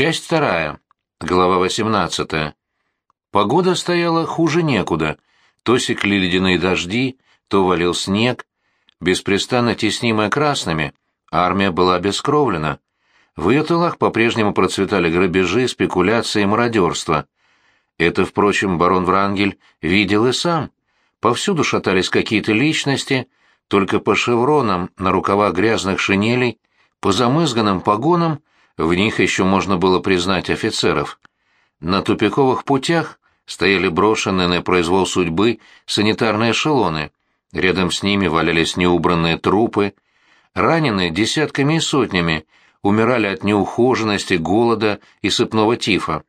Часть вторая. Глава 18. Погода стояла хуже некуда. То секли ледяные дожди, то валил снег. Беспрестанно теснимая красными, армия была обескровлена. В ее тылах по-прежнему процветали грабежи, спекуляции и мародерство. Это, впрочем, барон Врангель видел и сам. Повсюду шатались какие-то личности, только по шевронам на рукавах грязных шинелей, по замызганным погонам в них еще можно было признать офицеров. На тупиковых путях стояли брошенные на произвол судьбы санитарные эшелоны. Рядом с ними валялись неубранные трупы. Раненые десятками и сотнями умирали от неухоженности, голода и сыпного тифа.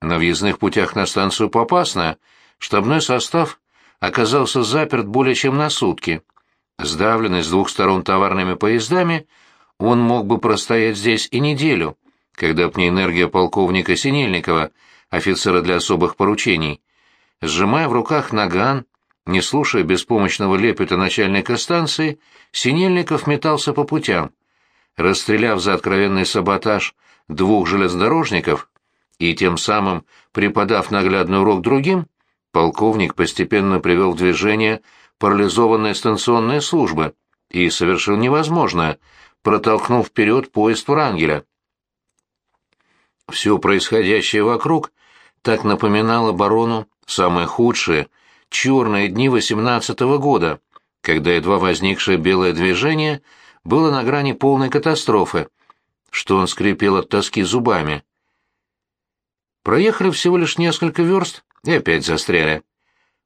На въездных путях на станцию Попасная штабной состав оказался заперт более чем на сутки. Сдавленный с двух сторон товарными поездами, он мог бы простоять здесь и неделю, когда б не энергия полковника Синельникова, офицера для особых поручений. Сжимая в руках наган, не слушая беспомощного лепета начальника станции, Синельников метался по путям. Расстреляв за откровенный саботаж двух железнодорожников и тем самым преподав наглядный урок другим, полковник постепенно привел в движение парализованные станционные службы и совершил невозможное — протолкнув вперед поезд Врангеля. Все происходящее вокруг так напоминало барону самые худшие, черные дни восемнадцатого года, когда едва возникшее белое движение было на грани полной катастрофы, что он скрипел от тоски зубами. Проехали всего лишь несколько верст и опять застряли.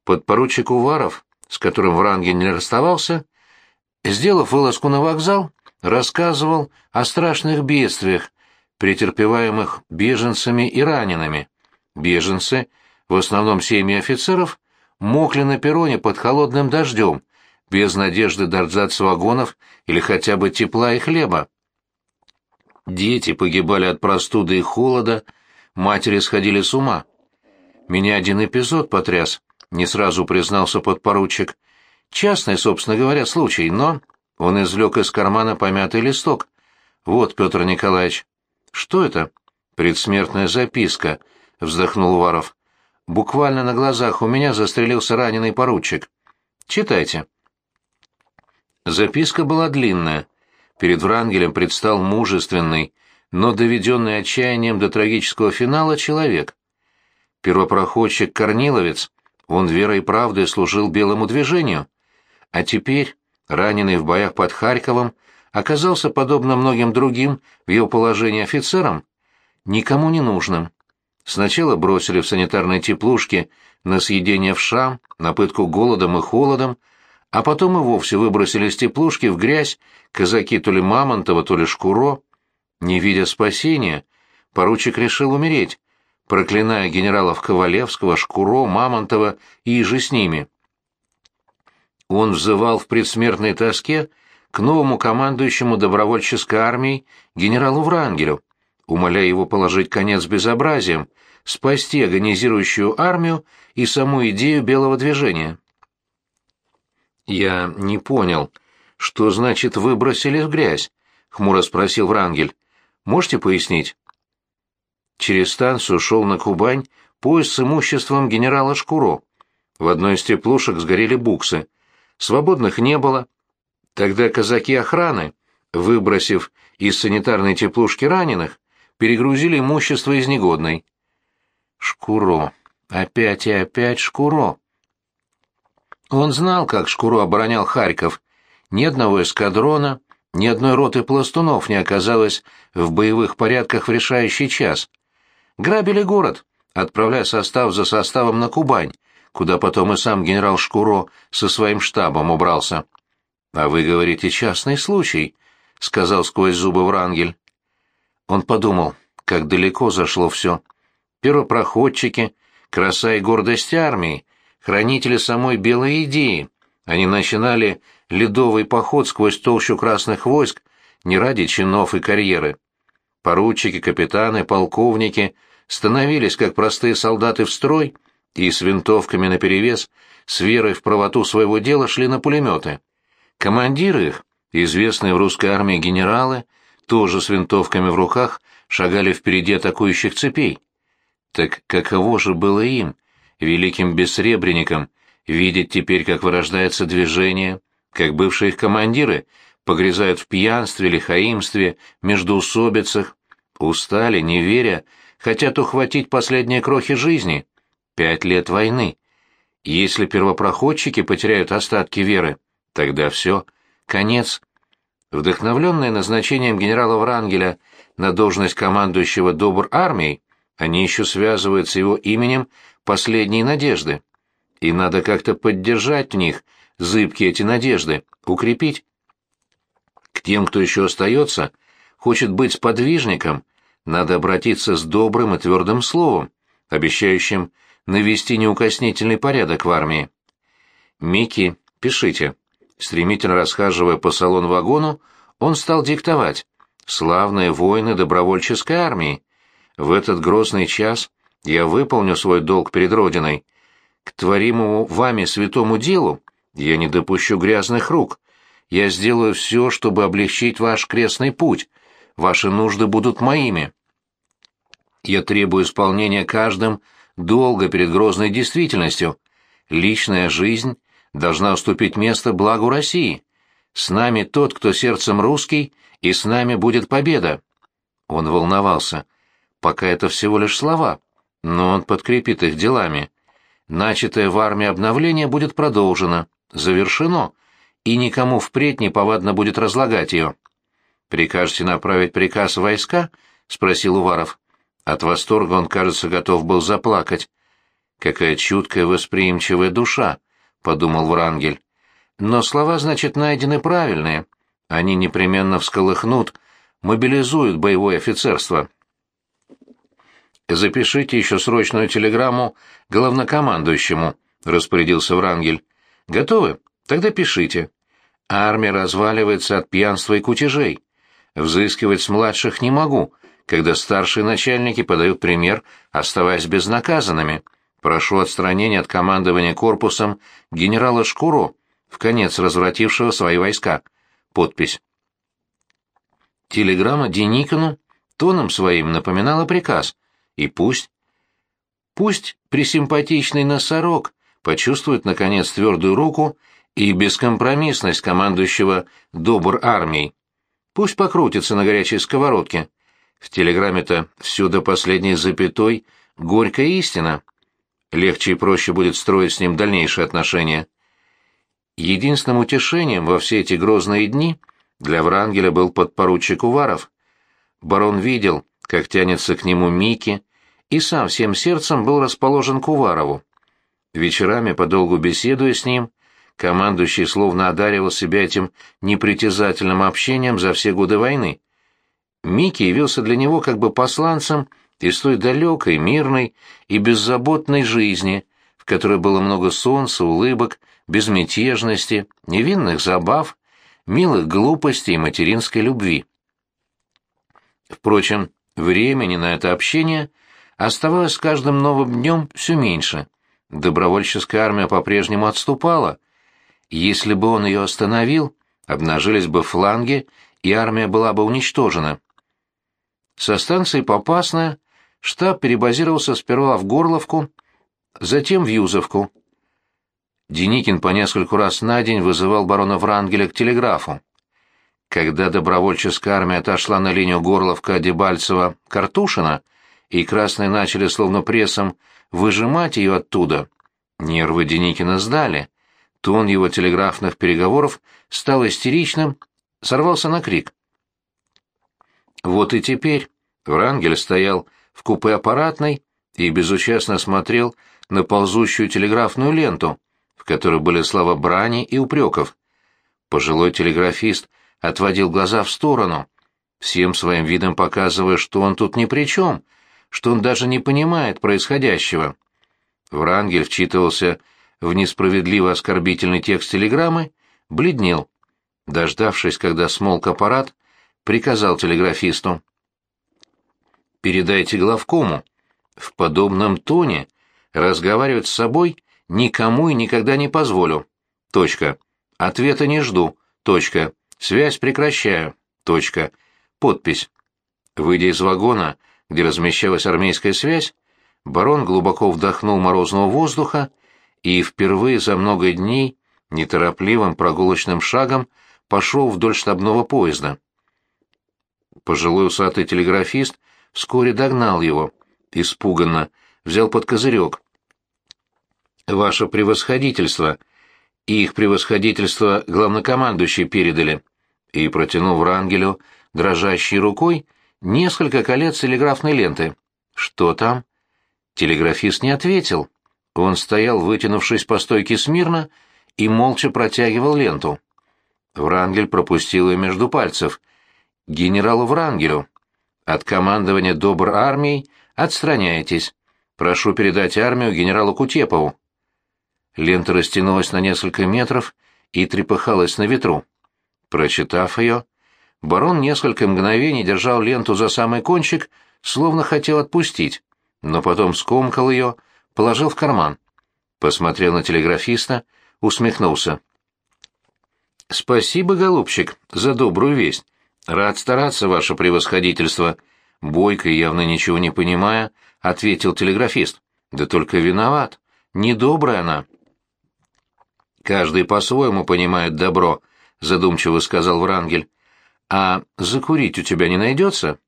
Подпоручик Уваров, с которым Врангель не расставался, сделав вылазку на вокзал, рассказывал о страшных бедствиях, претерпеваемых беженцами и ранеными. Беженцы, в основном семьи офицеров, мокли на перроне под холодным дождем, без надежды дождаться вагонов или хотя бы тепла и хлеба. Дети погибали от простуды и холода, матери сходили с ума. Меня один эпизод потряс, не сразу признался подпоручик. Частный, собственно говоря, случай, но он извлек из кармана помятый листок. «Вот, Петр Николаевич». «Что это?» «Предсмертная записка», — вздохнул Варов. «Буквально на глазах у меня застрелился раненый поручик. Читайте». Записка была длинная. Перед Врангелем предстал мужественный, но доведенный отчаянием до трагического финала человек. Первопроходчик Корниловец, он верой и правдой служил белому движению. А теперь раненый в боях под Харьковом, оказался, подобно многим другим в его положении офицерам, никому не нужным. Сначала бросили в санитарной теплушке на съедение в шам, на пытку голодом и холодом, а потом и вовсе выбросили из теплушки в грязь казаки то ли Мамонтова, то ли Шкуро. Не видя спасения, поручик решил умереть, проклиная генералов Ковалевского, Шкуро, Мамонтова и же с ними. Он взывал в предсмертной тоске к новому командующему добровольческой армией генералу Врангелю, умоляя его положить конец безобразиям, спасти агонизирующую армию и саму идею белого движения. «Я не понял, что значит выбросили в грязь?» — хмуро спросил Врангель. «Можете пояснить?» Через станцию шел на Кубань поезд с имуществом генерала Шкуро. В одной из теплушек сгорели буксы свободных не было. Тогда казаки охраны, выбросив из санитарной теплушки раненых, перегрузили имущество из негодной. Шкуро. Опять и опять Шкуро. Он знал, как Шкуро оборонял Харьков. Ни одного эскадрона, ни одной роты пластунов не оказалось в боевых порядках в решающий час. Грабили город, отправляя состав за составом на Кубань, куда потом и сам генерал Шкуро со своим штабом убрался. «А вы говорите, частный случай», — сказал сквозь зубы Врангель. Он подумал, как далеко зашло все. Первопроходчики, краса и гордость армии, хранители самой белой идеи. Они начинали ледовый поход сквозь толщу красных войск не ради чинов и карьеры. Поручики, капитаны, полковники становились, как простые солдаты, в строй — и с винтовками наперевес, с верой в правоту своего дела шли на пулеметы. Командиры их, известные в русской армии генералы, тоже с винтовками в руках, шагали впереди атакующих цепей. Так каково же было им, великим бессребренникам, видеть теперь, как вырождается движение, как бывшие их командиры погрязают в пьянстве, лихаимстве, междоусобицах, устали, не веря, хотят ухватить последние крохи жизни. Пять лет войны. Если первопроходчики потеряют остатки веры, тогда все, конец. Вдохновленные назначением генерала Врангеля на должность командующего добр армией, они еще связывают с его именем последние надежды. И надо как-то поддержать в них зыбкие эти надежды, укрепить. К тем, кто еще остается, хочет быть сподвижником, надо обратиться с добрым и твердым словом, обещающим навести неукоснительный порядок в армии. «Микки, пишите». Стремительно расхаживая по салон-вагону, он стал диктовать. «Славные воины добровольческой армии! В этот грозный час я выполню свой долг перед Родиной. К творимому вами святому делу я не допущу грязных рук. Я сделаю все, чтобы облегчить ваш крестный путь. Ваши нужды будут моими. Я требую исполнения каждым долга перед грозной действительностью. Личная жизнь должна уступить место благу России. С нами тот, кто сердцем русский, и с нами будет победа. Он волновался. Пока это всего лишь слова, но он подкрепит их делами. Начатое в армии обновление будет продолжено, завершено, и никому впредь не повадно будет разлагать ее. «Прикажете направить приказ войска?» — спросил Уваров. От восторга он, кажется, готов был заплакать. «Какая чуткая, восприимчивая душа!» — подумал Врангель. «Но слова, значит, найдены правильные. Они непременно всколыхнут, мобилизуют боевое офицерство». «Запишите еще срочную телеграмму главнокомандующему», — распорядился Врангель. «Готовы? Тогда пишите. Армия разваливается от пьянства и кутежей. Взыскивать с младших не могу, когда старшие начальники подают пример, оставаясь безнаказанными. Прошу отстранения от командования корпусом генерала Шкуро, в конец развратившего свои войска. Подпись. Телеграмма Деникину тоном своим напоминала приказ — и пусть... Пусть присимпатичный носорог почувствует, наконец, твердую руку и бескомпромиссность командующего добр армией. Пусть покрутится на горячей сковородке. В телеграмме-то всю до последней запятой горькая истина. Легче и проще будет строить с ним дальнейшие отношения. Единственным утешением во все эти грозные дни для Врангеля был подпоручик Уваров. Барон видел, как тянется к нему Мики, и сам всем сердцем был расположен к Уварову. Вечерами, подолгу беседуя с ним, командующий словно одаривал себя этим непритязательным общением за все годы войны. Микки явился для него как бы посланцем из той далекой, мирной и беззаботной жизни, в которой было много солнца, улыбок, безмятежности, невинных забав, милых глупостей и материнской любви. Впрочем, времени на это общение – оставалось с каждым новым днем все меньше. Добровольческая армия по-прежнему отступала. Если бы он ее остановил, обнажились бы фланги, и армия была бы уничтожена. Со станции Попасная штаб перебазировался сперва в Горловку, затем в Юзовку. Деникин по нескольку раз на день вызывал барона Врангеля к телеграфу. Когда добровольческая армия отошла на линию Горловка-Дебальцева-Картушина, и красные начали словно прессом выжимать ее оттуда. Нервы Деникина сдали. Тон его телеграфных переговоров стал истеричным, сорвался на крик. Вот и теперь Врангель стоял в купе аппаратной и безучастно смотрел на ползущую телеграфную ленту, в которой были слова брани и упреков. Пожилой телеграфист отводил глаза в сторону, всем своим видом показывая, что он тут ни при чем — что он даже не понимает происходящего. Врангель вчитывался в несправедливо оскорбительный текст телеграммы, бледнел. Дождавшись, когда смолк аппарат, приказал телеграфисту. «Передайте главкому. В подобном тоне разговаривать с собой никому и никогда не позволю. Точка. Ответа не жду. Точка. Связь прекращаю. Точка. Подпись. Выйдя из вагона, где размещалась армейская связь, барон глубоко вдохнул морозного воздуха и впервые за много дней неторопливым прогулочным шагом пошел вдоль штабного поезда. Пожилой усатый телеграфист вскоре догнал его, испуганно, взял под козырек. «Ваше превосходительство!» И их превосходительство главнокомандующий передали. И протянул Врангелю дрожащей рукой несколько колец телеграфной ленты. «Что там?» Телеграфист не ответил. Он стоял, вытянувшись по стойке смирно, и молча протягивал ленту. Врангель пропустил ее между пальцев. «Генералу Врангелю. От командования добр армией отстраняйтесь. Прошу передать армию генералу Кутепову». Лента растянулась на несколько метров и трепыхалась на ветру. Прочитав ее, барон несколько мгновений держал ленту за самый кончик, словно хотел отпустить, но потом скомкал ее, положил в карман. Посмотрел на телеграфиста, усмехнулся. «Спасибо, голубчик, за добрую весть. Рад стараться, ваше превосходительство». Бойко, явно ничего не понимая, ответил телеграфист. «Да только виноват. Недобрая она». «Каждый по-своему понимает добро», — задумчиво сказал Врангель. «А закурить у тебя не найдется?»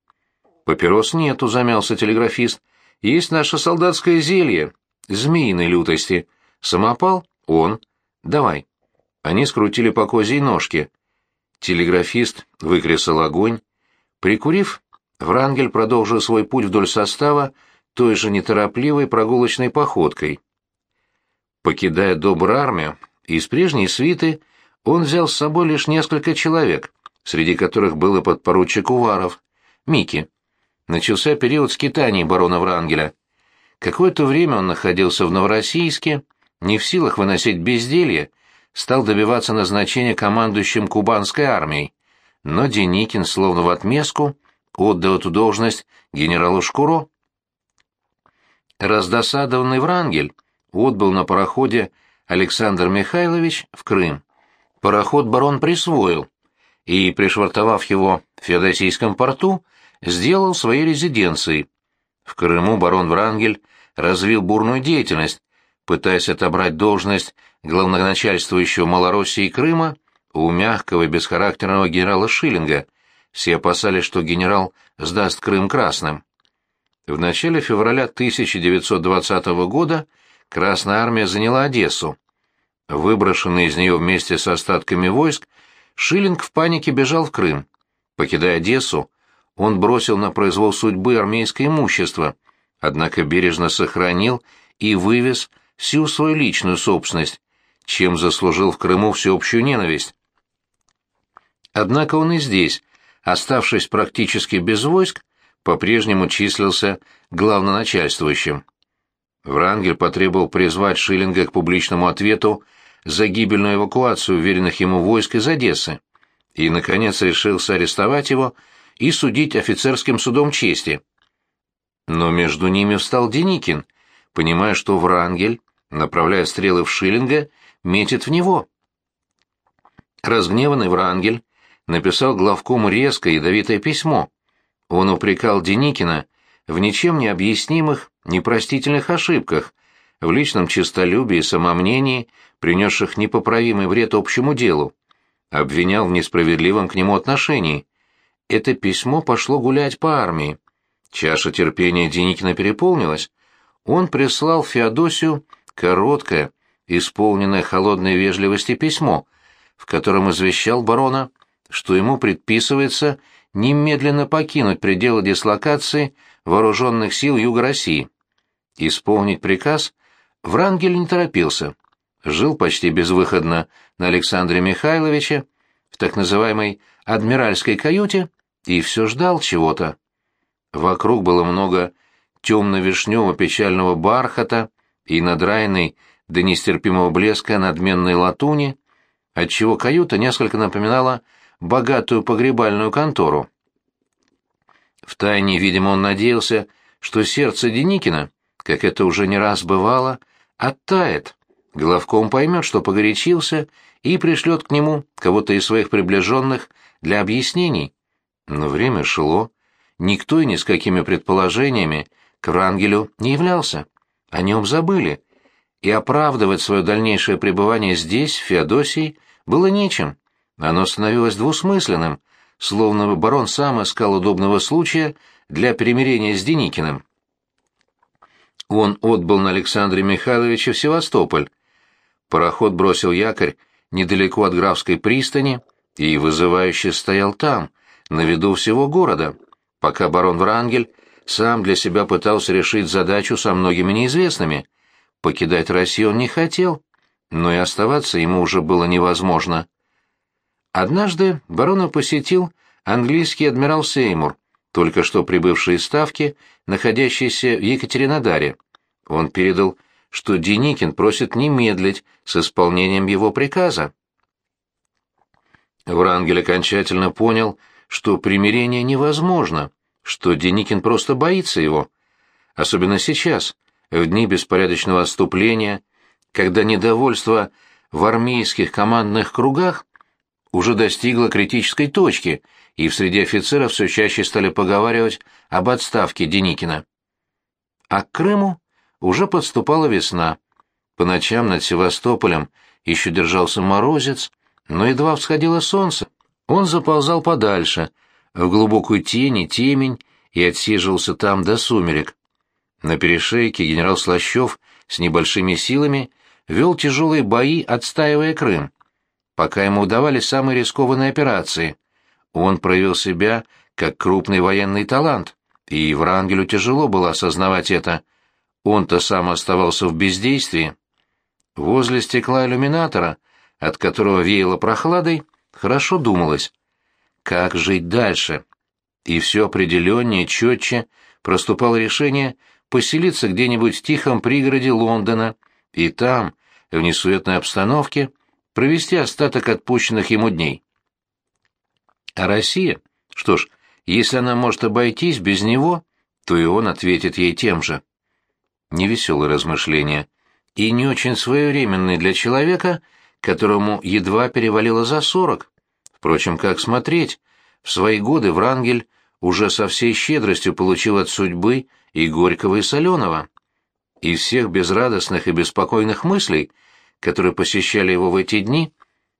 «Папирос нету», — замялся телеграфист. «Есть наше солдатское зелье, змеиной лютости. Самопал? Он. Давай». Они скрутили по козьей ножке. Телеграфист выкресал огонь. Прикурив, Врангель продолжил свой путь вдоль состава той же неторопливой прогулочной походкой. Покидая добрую армию, из прежней свиты он взял с собой лишь несколько человек, среди которых был и подпоручик Уваров, Мики. Начался период скитаний барона Врангеля. Какое-то время он находился в Новороссийске, не в силах выносить безделье, стал добиваться назначения командующим кубанской армией, но Деникин, словно в отместку, отдал эту должность генералу Шкуро. Раздосадованный Врангель отбыл на пароходе Александр Михайлович в Крым. Пароход барон присвоил и, пришвартовав его в Феодосийском порту, сделал своей резиденцией. В Крыму барон Врангель развил бурную деятельность, пытаясь отобрать должность главноначальствующего Малороссии и Крыма у мягкого и бесхарактерного генерала Шиллинга. Все опасались, что генерал сдаст Крым красным. В начале февраля 1920 года Красная армия заняла Одессу. Выброшенный из нее вместе с остатками войск, Шиллинг в панике бежал в Крым. Покидая Одессу, он бросил на произвол судьбы армейское имущество, однако бережно сохранил и вывез всю свою личную собственность, чем заслужил в Крыму всеобщую ненависть. Однако он и здесь, оставшись практически без войск, по-прежнему числился главноначальствующим. Врангель потребовал призвать Шиллинга к публичному ответу за гибельную эвакуацию уверенных ему войск из Одессы и, наконец, решился арестовать его и судить офицерским судом чести. Но между ними встал Деникин, понимая, что Врангель направляя стрелы в Шиллинга, метит в него. Разгневанный Врангель написал главкому резкое ядовитое письмо. Он упрекал Деникина в ничем не объяснимых, непростительных ошибках, в личном честолюбии и самомнении, принесших непоправимый вред общему делу, обвинял в несправедливом к нему отношении. Это письмо пошло гулять по армии. Чаша терпения Деникина переполнилась. Он прислал Феодосию короткое, исполненное холодной вежливости письмо, в котором извещал барона, что ему предписывается немедленно покинуть пределы дислокации вооруженных сил Юга России. Исполнить приказ Врангель не торопился. Жил почти безвыходно на Александре Михайловиче, в так называемой «адмиральской каюте», и все ждал чего-то. Вокруг было много темно-вишневого печального бархата, и надраенной до нестерпимого блеска надменной латуни, отчего каюта несколько напоминала богатую погребальную контору. Втайне, видимо, он надеялся, что сердце Деникина, как это уже не раз бывало, оттает. Главком поймет, что погорячился, и пришлет к нему кого-то из своих приближенных для объяснений. Но время шло, никто и ни с какими предположениями к Врангелю не являлся. О нем забыли. И оправдывать свое дальнейшее пребывание здесь, в Феодосии, было нечем. Оно становилось двусмысленным, словно барон сам искал удобного случая для примирения с Деникиным. Он отбыл на Александре Михайловича в Севастополь. Пароход бросил якорь недалеко от Графской пристани и вызывающе стоял там, на виду всего города, пока барон Врангель сам для себя пытался решить задачу со многими неизвестными. Покидать Россию он не хотел, но и оставаться ему уже было невозможно. Однажды барона посетил английский адмирал Сеймур, только что прибывший из Ставки, находящийся в Екатеринодаре. Он передал, что Деникин просит не медлить с исполнением его приказа. Врангель окончательно понял, что примирение невозможно, что Деникин просто боится его. Особенно сейчас, в дни беспорядочного отступления, когда недовольство в армейских командных кругах уже достигло критической точки, и в среде офицеров все чаще стали поговаривать об отставке Деникина. А к Крыму уже подступала весна. По ночам над Севастополем еще держался морозец, но едва всходило солнце. Он заползал подальше, в глубокую тень и темень, и отсиживался там до сумерек. На перешейке генерал Слащев с небольшими силами вел тяжелые бои, отстаивая Крым. Пока ему удавались самые рискованные операции, он проявил себя как крупный военный талант, и Врангелю тяжело было осознавать это. Он-то сам оставался в бездействии. Возле стекла иллюминатора, от которого веяло прохладой, хорошо думалось. Как жить дальше? И все определеннее, четче проступало решение поселиться где-нибудь в тихом пригороде Лондона и там, в несуетной обстановке, провести остаток отпущенных ему дней. А Россия? Что ж, если она может обойтись без него, то и он ответит ей тем же. Невеселые размышления и не очень своевременные для человека, которому едва перевалило за сорок. Впрочем, как смотреть? В свои годы Врангель уже со всей щедростью получил от судьбы и горького, и соленого. И всех безрадостных и беспокойных мыслей, которые посещали его в эти дни,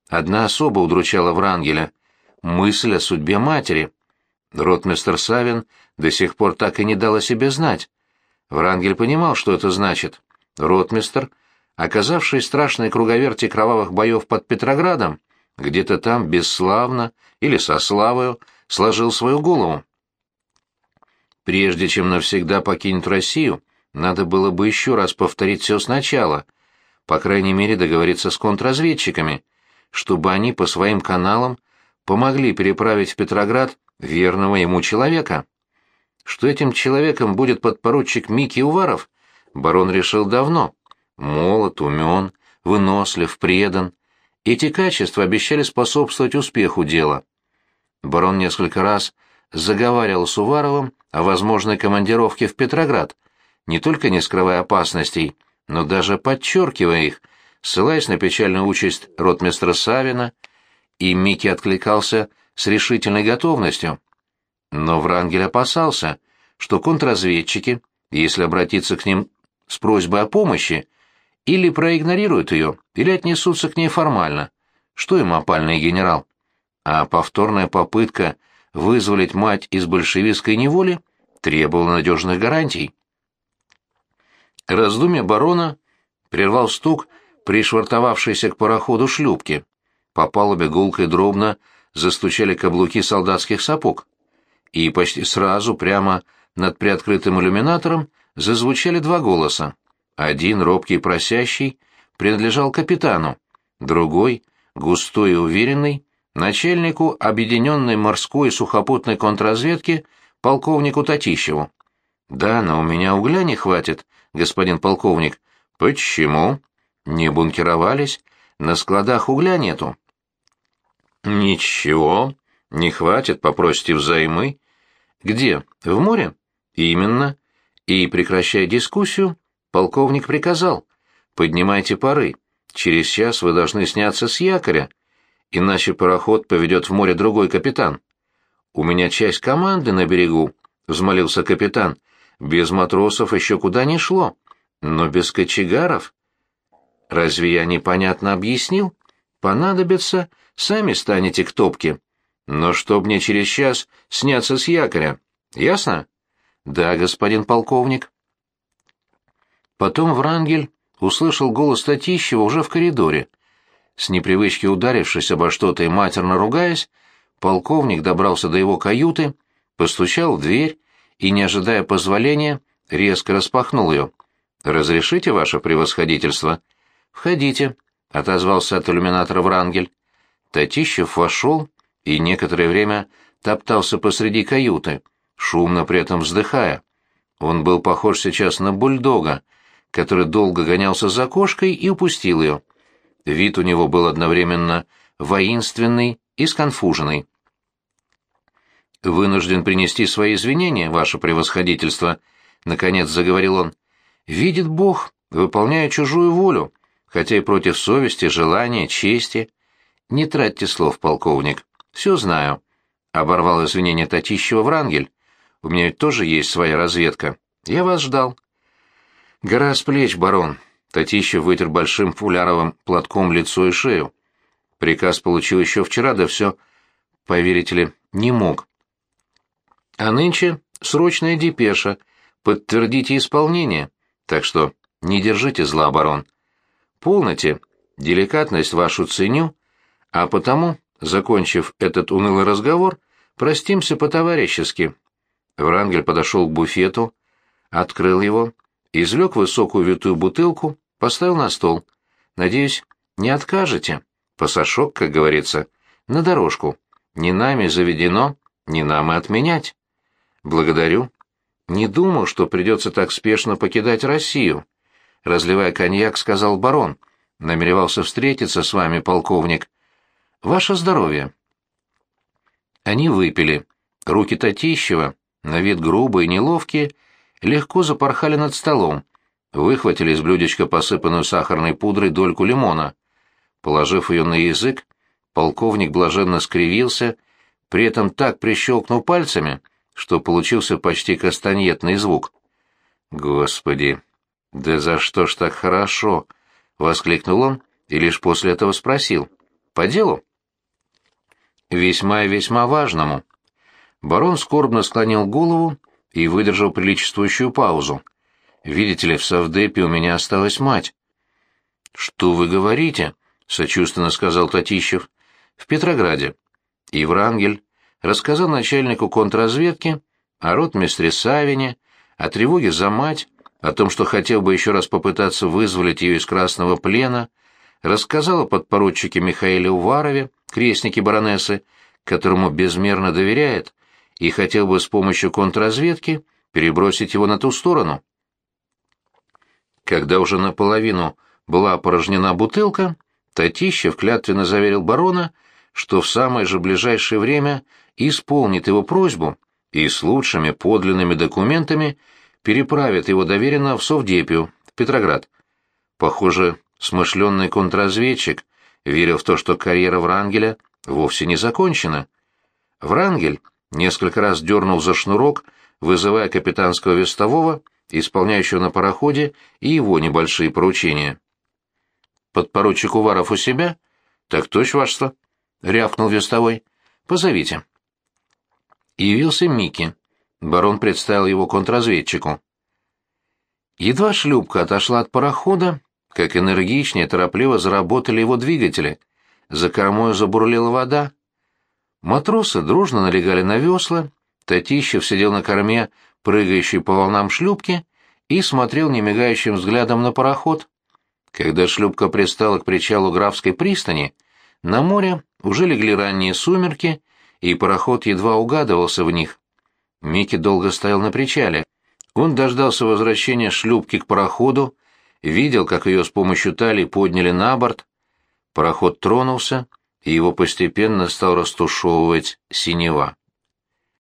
одна особо удручала Врангеля — мысль о судьбе матери. Ротмистер Савин до сих пор так и не дал о себе знать. Врангель понимал, что это значит. Ротмистер, оказавший страшной круговерти кровавых боев под Петроградом, где-то там бесславно или со славою сложил свою голову. Прежде чем навсегда покинуть Россию, надо было бы еще раз повторить все сначала, по крайней мере договориться с контрразведчиками, чтобы они по своим каналам помогли переправить в Петроград верного ему человека. Что этим человеком будет подпоручик Микки Уваров, барон решил давно. Молод, умен, вынослив, предан. Эти качества обещали способствовать успеху дела. Барон несколько раз заговаривал с Уваровым о возможной командировке в Петроград, не только не скрывая опасностей, но даже подчеркивая их, ссылаясь на печальную участь ротмистра Савина, и Микки откликался с решительной готовностью. Но Врангель опасался, что контрразведчики, если обратиться к ним с просьбой о помощи, или проигнорируют ее, или отнесутся к ней формально. Что им опальный генерал? А повторная попытка вызволить мать из большевистской неволи требовала надежных гарантий. Раздумье барона прервал стук, пришвартовавшийся к пароходу шлюпки. По палубе гулко и дробно застучали каблуки солдатских сапог. И почти сразу, прямо над приоткрытым иллюминатором, зазвучали два голоса. Один, робкий просящий, принадлежал капитану, другой, густой и уверенный, начальнику Объединенной морской и сухопутной контрразведки полковнику Татищеву. «Да, но у меня угля не хватит, господин полковник». «Почему?» «Не бункеровались, на складах угля нету». «Ничего, не хватит, попросите взаймы». «Где? В море?» «Именно». И, прекращая дискуссию, полковник приказал. «Поднимайте пары. Через час вы должны сняться с якоря, иначе пароход поведет в море другой капитан. У меня часть команды на берегу, — взмолился капитан. «Без матросов еще куда ни шло. Но без кочегаров...» «Разве я непонятно объяснил? Понадобится, сами станете к топке. Но чтоб мне через час сняться с якоря. Ясно?» «Да, господин полковник». Потом Врангель услышал голос Татищева уже в коридоре. С непривычки ударившись обо что-то и матерно ругаясь, полковник добрался до его каюты, постучал в дверь и, не ожидая позволения, резко распахнул ее. «Разрешите, ваше превосходительство?» «Входите», — отозвался от иллюминатора Врангель. Татищев вошел и некоторое время топтался посреди каюты, шумно при этом вздыхая. Он был похож сейчас на бульдога, который долго гонялся за кошкой и упустил ее. Вид у него был одновременно воинственный и сконфуженный. «Вынужден принести свои извинения, ваше превосходительство», — наконец заговорил он. «Видит Бог, выполняя чужую волю, хотя и против совести, желания, чести. Не тратьте слов, полковник. Все знаю», — оборвал извинения Татищева Врангель. «У меня ведь тоже есть своя разведка. Я вас ждал». «Гора с плеч, барон», — Татищев вытер большим фуляровым платком лицо и шею. Приказ получил еще вчера, да все, поверите ли, не мог. А нынче срочная депеша. Подтвердите исполнение. Так что не держите зла, барон. Полноте, деликатность вашу ценю, а потому, закончив этот унылый разговор, простимся по-товарищески. Врангель подошел к буфету, открыл его, извлек высокую витую бутылку, поставил на стол. Надеюсь, не откажете. Пасашок, как говорится, на дорожку. Не нами заведено, не нам и отменять. «Благодарю. Не думал, что придется так спешно покидать Россию», — разливая коньяк, сказал барон. «Намеревался встретиться с вами, полковник. Ваше здоровье». Они выпили. Руки Татищева, на вид грубые неловкие, легко запорхали над столом, выхватили из блюдечка посыпанную сахарной пудрой дольку лимона. Положив ее на язык, полковник блаженно скривился, при этом так прищелкнул пальцами — что получился почти кастаньетный звук. «Господи, да за что ж так хорошо?» — воскликнул он и лишь после этого спросил. «По делу?» «Весьма и весьма важному». Барон скорбно склонил голову и выдержал приличествующую паузу. «Видите ли, в Савдепе у меня осталась мать». «Что вы говорите?» — сочувственно сказал Татищев. «В Петрограде». И Врангель рассказал начальнику контрразведки о ротмистре Савине, о тревоге за мать, о том, что хотел бы еще раз попытаться вызволить ее из красного плена, рассказал о подпоручике Михаиле Уварове, крестнике баронессы, которому безмерно доверяет, и хотел бы с помощью контрразведки перебросить его на ту сторону. Когда уже наполовину была опорожнена бутылка, Татищев клятвенно заверил барона, что в самое же ближайшее время исполнит его просьбу и с лучшими подлинными документами переправит его доверенно в Совдепию, в Петроград. Похоже, смышленный контрразведчик верил в то, что карьера Врангеля вовсе не закончена. Врангель несколько раз дернул за шнурок, вызывая капитанского вестового, исполняющего на пароходе, и его небольшие поручения. «Подпоручик Уваров у себя?» «Так точно, вашество», — рявкнул вестовой. «Позовите» явился Микки. Барон представил его контрразведчику. Едва шлюпка отошла от парохода, как энергичнее, торопливо заработали его двигатели. За кормой забурлила вода. Матросы дружно налегали на весла, Татищев сидел на корме, прыгающей по волнам шлюпки, и смотрел немигающим взглядом на пароход. Когда шлюпка пристала к причалу Графской пристани, на море уже легли ранние сумерки, и пароход едва угадывался в них. Микки долго стоял на причале. Он дождался возвращения шлюпки к пароходу, видел, как ее с помощью талии подняли на борт. Пароход тронулся, и его постепенно стал растушевывать синева.